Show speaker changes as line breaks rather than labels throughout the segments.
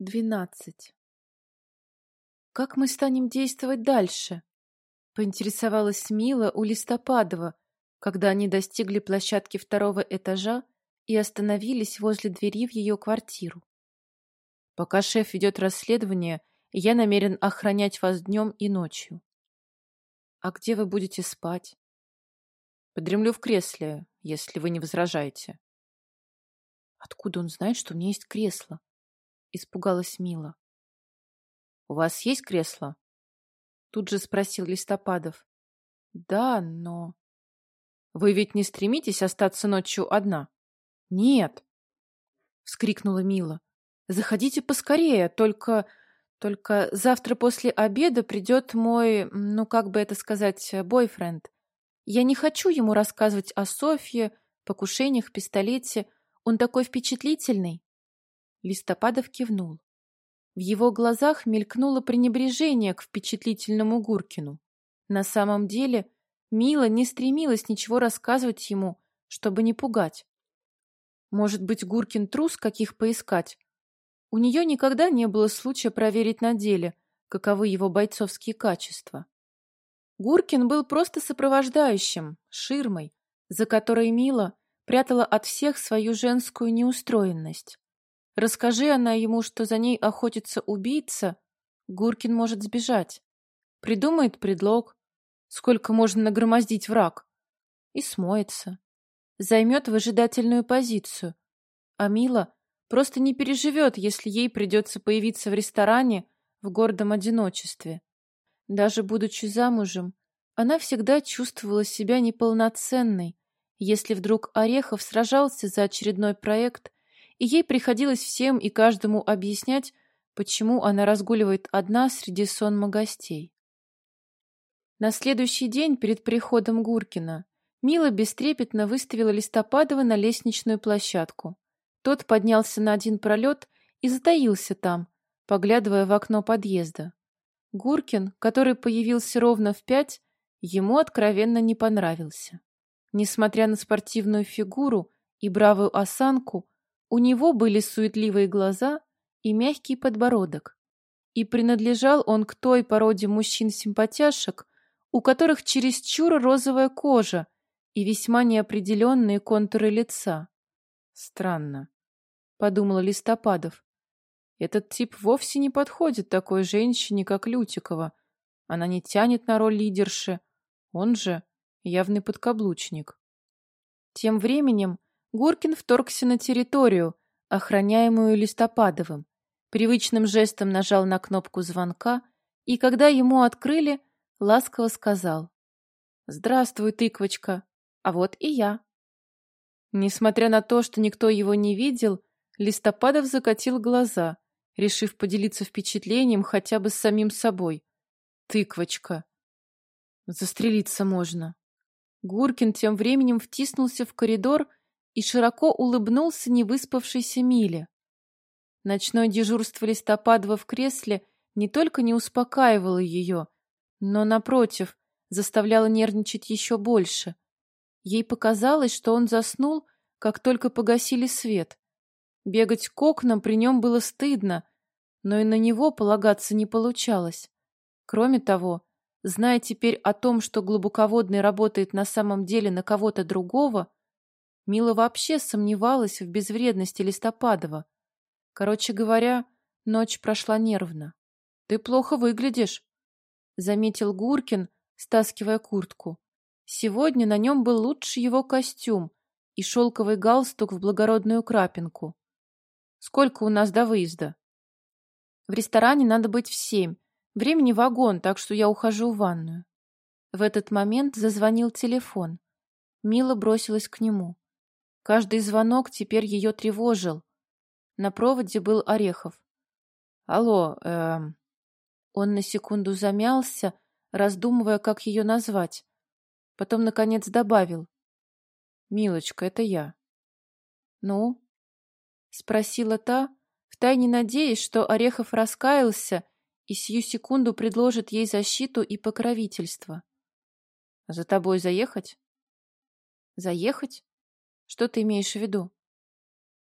Двенадцать. «Как мы станем действовать дальше?» — поинтересовалась Мила у Листопадова, когда они достигли площадки второго этажа и остановились возле двери в ее квартиру. «Пока шеф ведет расследование, я намерен охранять вас днем и ночью». «А где вы будете спать?» «Подремлю в кресле, если вы не возражаете». «Откуда он знает, что у меня есть кресло?» — испугалась Мила. «У вас есть кресло?» Тут же спросил Листопадов. «Да, но...» «Вы ведь не стремитесь остаться ночью одна?» «Нет!» — вскрикнула Мила. «Заходите поскорее, только... Только завтра после обеда придет мой, ну, как бы это сказать, бойфренд. Я не хочу ему рассказывать о Софье, покушениях, пистолете. Он такой впечатлительный. Листопадов кивнул. В его глазах мелькнуло пренебрежение к впечатлительному Гуркину. На самом деле, Мила не стремилась ничего рассказывать ему, чтобы не пугать. Может быть, Гуркин трус, каких поискать? У нее никогда не было случая проверить на деле, каковы его бойцовские качества. Гуркин был просто сопровождающим, ширмой, за которой Мила прятала от всех свою женскую неустроенность. Расскажи она ему, что за ней охотится убийца, Гуркин может сбежать. Придумает предлог, сколько можно нагромоздить враг, и смоется. Займет выжидательную позицию. А Мила просто не переживет, если ей придется появиться в ресторане в гордом одиночестве. Даже будучи замужем, она всегда чувствовала себя неполноценной, если вдруг Орехов сражался за очередной проект и ей приходилось всем и каждому объяснять, почему она разгуливает одна среди сонма гостей. На следующий день перед приходом Гуркина Мила бестрепетно выставила Листопадова на лестничную площадку. Тот поднялся на один пролет и затаился там, поглядывая в окно подъезда. Гуркин, который появился ровно в пять, ему откровенно не понравился. Несмотря на спортивную фигуру и бравую осанку, у него были суетливые глаза и мягкий подбородок. И принадлежал он к той породе мужчин-симпатяшек, у которых чересчур розовая кожа и весьма неопределенные контуры лица. Странно, — подумала Листопадов. Этот тип вовсе не подходит такой женщине, как Лютикова. Она не тянет на роль лидерши. Он же явный подкаблучник. Тем временем Гуркин вторгся на территорию, охраняемую Листопадовым, привычным жестом нажал на кнопку звонка и, когда ему открыли, ласково сказал «Здравствуй, тыквочка, а вот и я». Несмотря на то, что никто его не видел, Листопадов закатил глаза, решив поделиться впечатлением хотя бы с самим собой. «Тыквочка». Застрелиться можно. Гуркин тем временем втиснулся в коридор и широко улыбнулся невыспавшейся Миле. Ночное дежурство Листопадова в кресле не только не успокаивало ее, но, напротив, заставляло нервничать еще больше. Ей показалось, что он заснул, как только погасили свет. Бегать к окнам при нем было стыдно, но и на него полагаться не получалось. Кроме того, зная теперь о том, что глубоководный работает на самом деле на кого-то другого, Мила вообще сомневалась в безвредности Листопадова. Короче говоря, ночь прошла нервно. «Ты плохо выглядишь», — заметил Гуркин, стаскивая куртку. Сегодня на нем был лучший его костюм и шелковый галстук в благородную крапинку. «Сколько у нас до выезда?» «В ресторане надо быть в семь. Времени вагон, так что я ухожу в ванную». В этот момент зазвонил телефон. Мила бросилась к нему. Каждый звонок теперь ее тревожил. На проводе был Орехов. «Алло, эм...» Он на секунду замялся, раздумывая, как ее назвать. Потом, наконец, добавил. «Милочка, это я». «Ну?» — спросила та, втайне надеясь, что Орехов раскаялся и сию секунду предложит ей защиту и покровительство. «За тобой заехать?» «Заехать? Что ты имеешь в виду?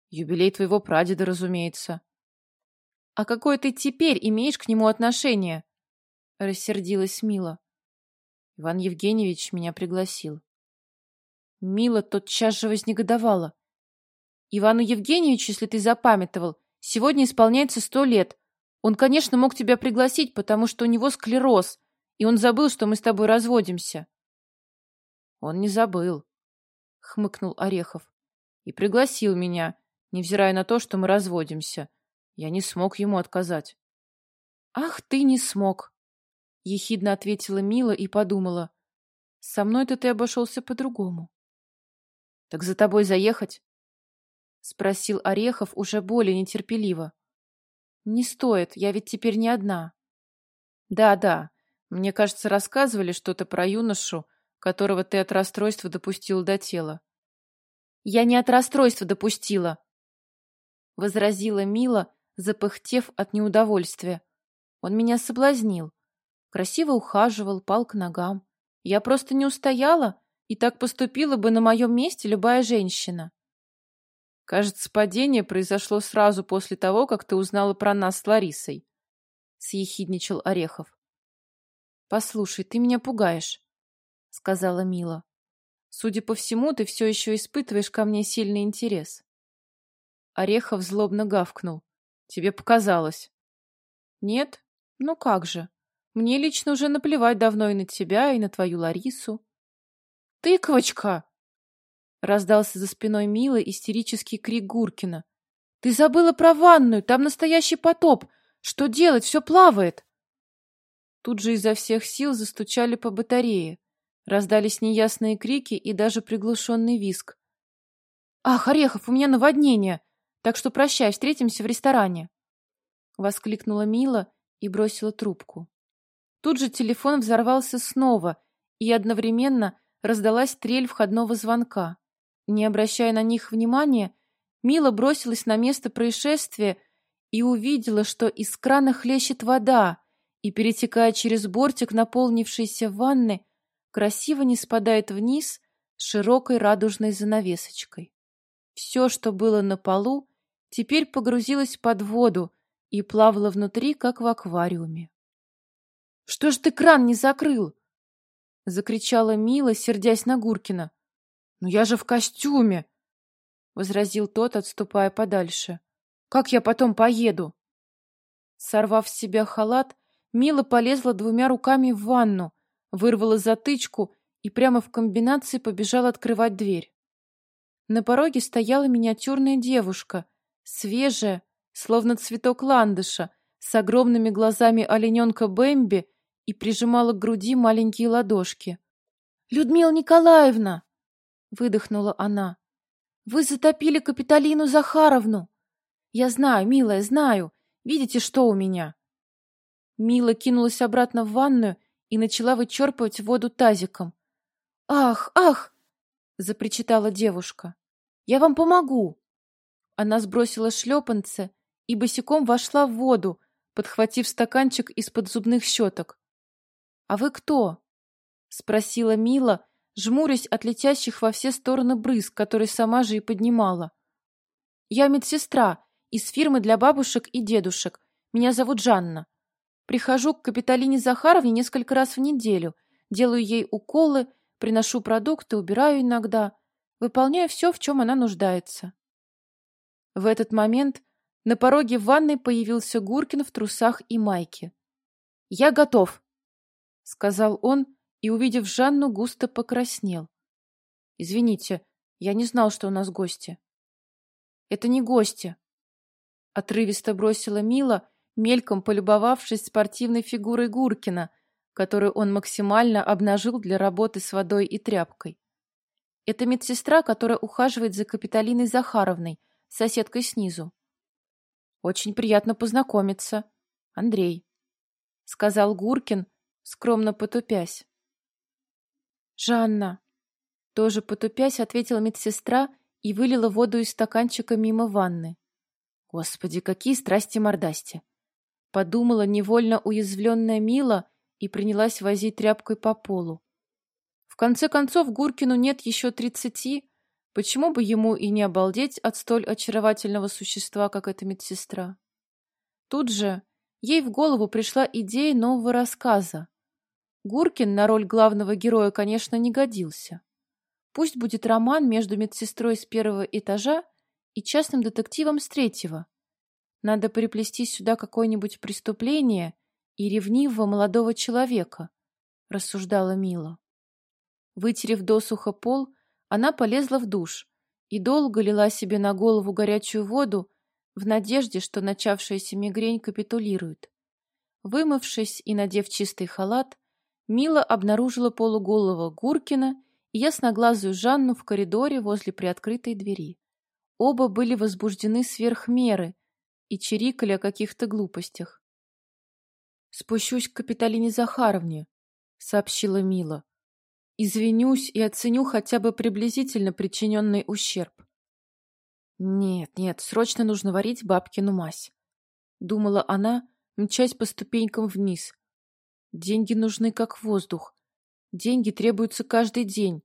Юбилей твоего прадеда, разумеется. А какое ты теперь имеешь к нему отношение? Рассердилась Мила. Иван Евгеньевич меня пригласил. Мила тотчас же вознегодовала. Ивану Евгеньевичу, если ты запамятовал, сегодня исполняется сто лет. Он, конечно, мог тебя пригласить, потому что у него склероз, и он забыл, что мы с тобой разводимся. Он не забыл, хмыкнул Орехов. И пригласил меня, невзирая на то, что мы разводимся. Я не смог ему отказать. Ах, ты не смог, ехидно ответила Мила и подумала. Со мной-то ты обошелся по-другому. Так за тобой заехать? Спросил Орехов уже более нетерпеливо. Не стоит, я ведь теперь не одна. Да, да, мне кажется, рассказывали что-то про юношу, которого ты от расстройства допустил до тела. Я не от расстройства допустила, возразила Мила, запыхтев от неудовольствия. Он меня соблазнил. Красиво ухаживал, пал к ногам. Я просто не устояла, и так поступила бы на моем месте любая женщина. Кажется, падение произошло сразу после того, как ты узнала про нас с Ларисой, — съехидничал Орехов. Послушай, ты меня пугаешь сказала Мила. Судя по всему, ты все еще испытываешь ко мне сильный интерес. Орехов злобно гавкнул. Тебе показалось. Нет? Ну как же. Мне лично уже наплевать давно и на тебя, и на твою Ларису. Тыковочка! Раздался за спиной Милы истерический крик Гуркина. Ты забыла про ванную, там настоящий потоп. Что делать? Все плавает. Тут же изо всех сил застучали по батарее. Раздались неясные крики и даже приглушенный виск. «Ах, Орехов, у меня наводнение! Так что прощай, встретимся в ресторане!» Воскликнула Мила и бросила трубку. Тут же телефон взорвался снова, и одновременно раздалась трель входного звонка. Не обращая на них внимания, Мила бросилась на место происшествия и увидела, что из крана хлещет вода, и, перетекая через бортик наполнившейся ванны, красиво не спадает вниз широкой радужной занавесочкой. Все, что было на полу, теперь погрузилось под воду и плавало внутри, как в аквариуме. — Что ж ты кран не закрыл? — закричала Мила, сердясь на Гуркина. — Ну я же в костюме! — возразил тот, отступая подальше. — Как я потом поеду? Сорвав с себя халат, Мила полезла двумя руками в ванну, вырвала затычку и прямо в комбинации побежала открывать дверь. На пороге стояла миниатюрная девушка, свежая, словно цветок ландыша, с огромными глазами олененка Бэмби и прижимала к груди маленькие ладошки. «Людмила Николаевна!» — выдохнула она. «Вы затопили Капитолину Захаровну!» «Я знаю, милая, знаю. Видите, что у меня?» Мила кинулась обратно в ванную и начала вычерпывать воду тазиком. «Ах, ах!» — запричитала девушка. «Я вам помогу!» Она сбросила шлепанцы и босиком вошла в воду, подхватив стаканчик из-под зубных щеток. «А вы кто?» — спросила Мила, жмурясь от летящих во все стороны брызг, которые сама же и поднимала. «Я медсестра из фирмы для бабушек и дедушек. Меня зовут Жанна. Прихожу к Капиталине Захаровне несколько раз в неделю, делаю ей уколы, приношу продукты, убираю иногда, выполняю все, в чем она нуждается. В этот момент на пороге ванной появился Гуркин в трусах и майке. «Я готов», — сказал он и, увидев Жанну, густо покраснел. «Извините, я не знал, что у нас гости». «Это не гости», — отрывисто бросила Мила, мельком полюбовавшись спортивной фигурой Гуркина, которую он максимально обнажил для работы с водой и тряпкой. Это медсестра, которая ухаживает за Капитолиной Захаровной, соседкой снизу. «Очень приятно познакомиться. Андрей», — сказал Гуркин, скромно потупясь. «Жанна», — тоже потупясь, ответила медсестра и вылила воду из стаканчика мимо ванны. «Господи, какие страсти-мордасти!» Подумала невольно уязвленная Мила и принялась возить тряпкой по полу. В конце концов, Гуркину нет еще тридцати. Почему бы ему и не обалдеть от столь очаровательного существа, как эта медсестра? Тут же ей в голову пришла идея нового рассказа. Гуркин на роль главного героя, конечно, не годился. Пусть будет роман между медсестрой с первого этажа и частным детективом с третьего. Надо приплести сюда какое-нибудь преступление и ревнивого молодого человека, рассуждала Мила. Вытерев досуха пол, она полезла в душ и долго лила себе на голову горячую воду в надежде, что начавшаяся мигрень капитулирует. Вымывшись и надев чистый халат, Мила обнаружила полуголого Гуркина и ясноглазую Жанну в коридоре возле приоткрытой двери. Оба были возбуждены сверх меры и чирикали о каких-то глупостях. «Спущусь к Капиталине Захаровне», — сообщила Мила. «Извинюсь и оценю хотя бы приблизительно причиненный ущерб». «Нет, нет, срочно нужно варить бабкину мазь», — думала она, мчась по ступенькам вниз. «Деньги нужны как воздух. Деньги требуются каждый день.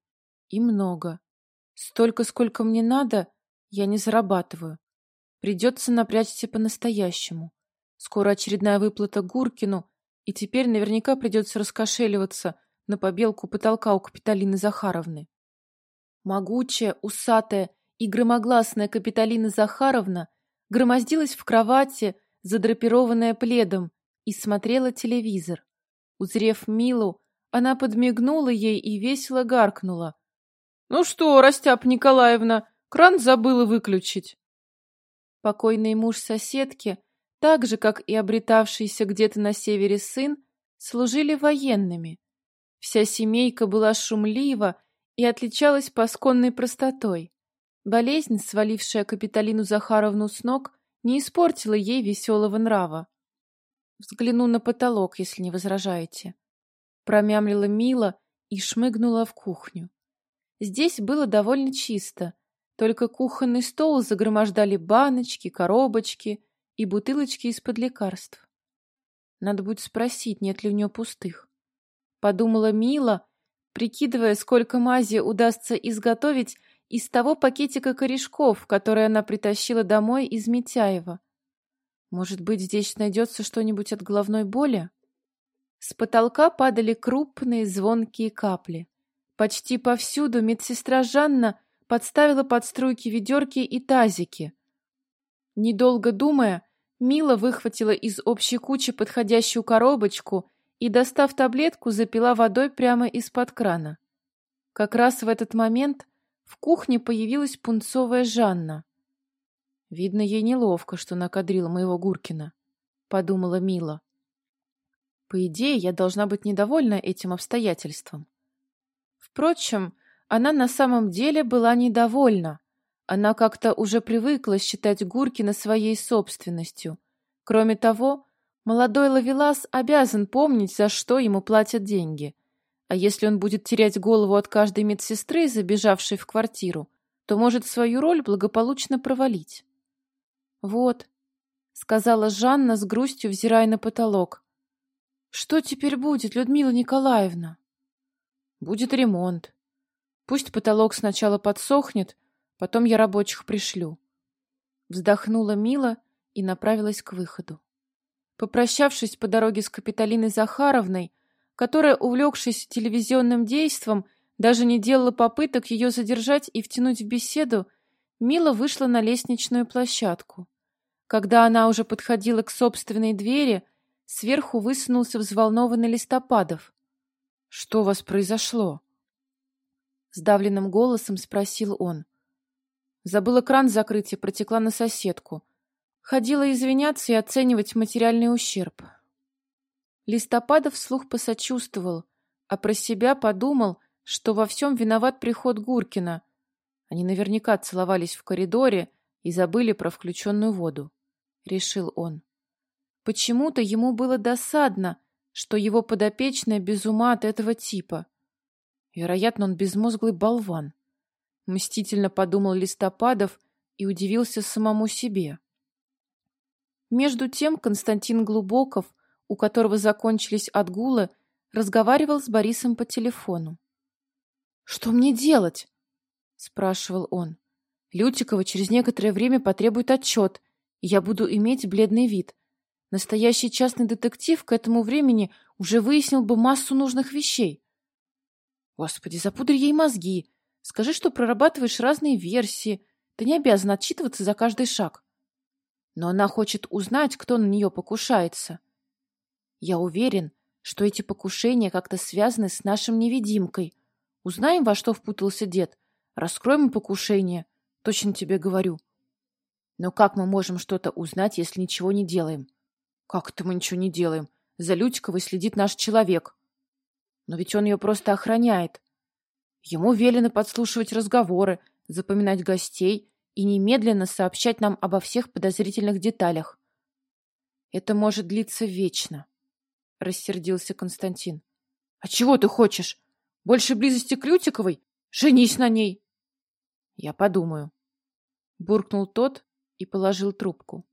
И много. Столько, сколько мне надо, я не зарабатываю. Придется напрячься по-настоящему. Скоро очередная выплата Гуркину, и теперь наверняка придется раскошеливаться на побелку потолка у Капиталины Захаровны. Могучая, усатая и громогласная Капиталина Захаровна громоздилась в кровати, задрапированная пледом, и смотрела телевизор. Узрев Милу, она подмигнула ей и весело гаркнула. — Ну что, Растяп Николаевна, кран забыла выключить. Покойный муж соседки, так же, как и обретавшийся где-то на севере сын, служили военными. Вся семейка была шумлива и отличалась пасконной простотой. Болезнь, свалившая Капиталину Захаровну с ног, не испортила ей веселого нрава. Взгляну на потолок, если не возражаете промямлила Мила и шмыгнула в кухню. Здесь было довольно чисто, только кухонный стол загромождали баночки, коробочки и бутылочки из-под лекарств. Надо будет спросить, нет ли у нее пустых. Подумала Мила, прикидывая, сколько мази удастся изготовить из того пакетика корешков, который она притащила домой из Митяева. Может быть, здесь найдется что-нибудь от головной боли? С потолка падали крупные звонкие капли. Почти повсюду медсестра Жанна подставила под струйки ведерки и тазики. Недолго думая, Мила выхватила из общей кучи подходящую коробочку и, достав таблетку, запила водой прямо из-под крана. Как раз в этот момент в кухне появилась пунцовая Жанна. «Видно, ей неловко, что накадрила моего Гуркина», — подумала Мила. По идее, я должна быть недовольна этим обстоятельством. Впрочем, она на самом деле была недовольна. Она как-то уже привыкла считать Гуркина своей собственностью. Кроме того, молодой Лавелас обязан помнить, за что ему платят деньги. А если он будет терять голову от каждой медсестры, забежавшей в квартиру, то может свою роль благополучно провалить. «Вот», — сказала Жанна с грустью, взирая на потолок, что теперь будет, Людмила Николаевна? Будет ремонт. Пусть потолок сначала подсохнет, потом я рабочих пришлю. Вздохнула Мила и направилась к выходу. Попрощавшись по дороге с Капиталиной Захаровной, которая, увлекшись телевизионным действом, даже не делала попыток ее задержать и втянуть в беседу, Мила вышла на лестничную площадку. Когда она уже подходила к собственной двери, Сверху высунулся взволнованный Листопадов. — Что у вас произошло? Сдавленным голосом спросил он. Забыла кран закрыть и протекла на соседку. Ходила извиняться и оценивать материальный ущерб. Листопадов вслух посочувствовал, а про себя подумал, что во всем виноват приход Гуркина. Они наверняка целовались в коридоре и забыли про включенную воду, — решил он. Почему-то ему было досадно, что его подопечная без ума от этого типа. Вероятно, он безмозглый болван. Мстительно подумал Листопадов и удивился самому себе. Между тем Константин Глубоков, у которого закончились отгулы, разговаривал с Борисом по телефону. «Что мне делать?» — спрашивал он. «Лютикова через некоторое время потребует отчет, и я буду иметь бледный вид. Настоящий частный детектив к этому времени уже выяснил бы массу нужных вещей. Господи, запудри ей мозги. Скажи, что прорабатываешь разные версии. Ты не обязан отчитываться за каждый шаг. Но она хочет узнать, кто на нее покушается. Я уверен, что эти покушения как-то связаны с нашим невидимкой. Узнаем, во что впутался дед. Раскроем покушение. Точно тебе говорю. Но как мы можем что-то узнать, если ничего не делаем? Как это мы ничего не делаем? За Лютиковой следит наш человек. Но ведь он ее просто охраняет. Ему велено подслушивать разговоры, запоминать гостей и немедленно сообщать нам обо всех подозрительных деталях. Это может длиться вечно, — рассердился Константин. — А чего ты хочешь? Больше близости к Лютиковой? Женись на ней! — Я подумаю. Буркнул тот и положил трубку.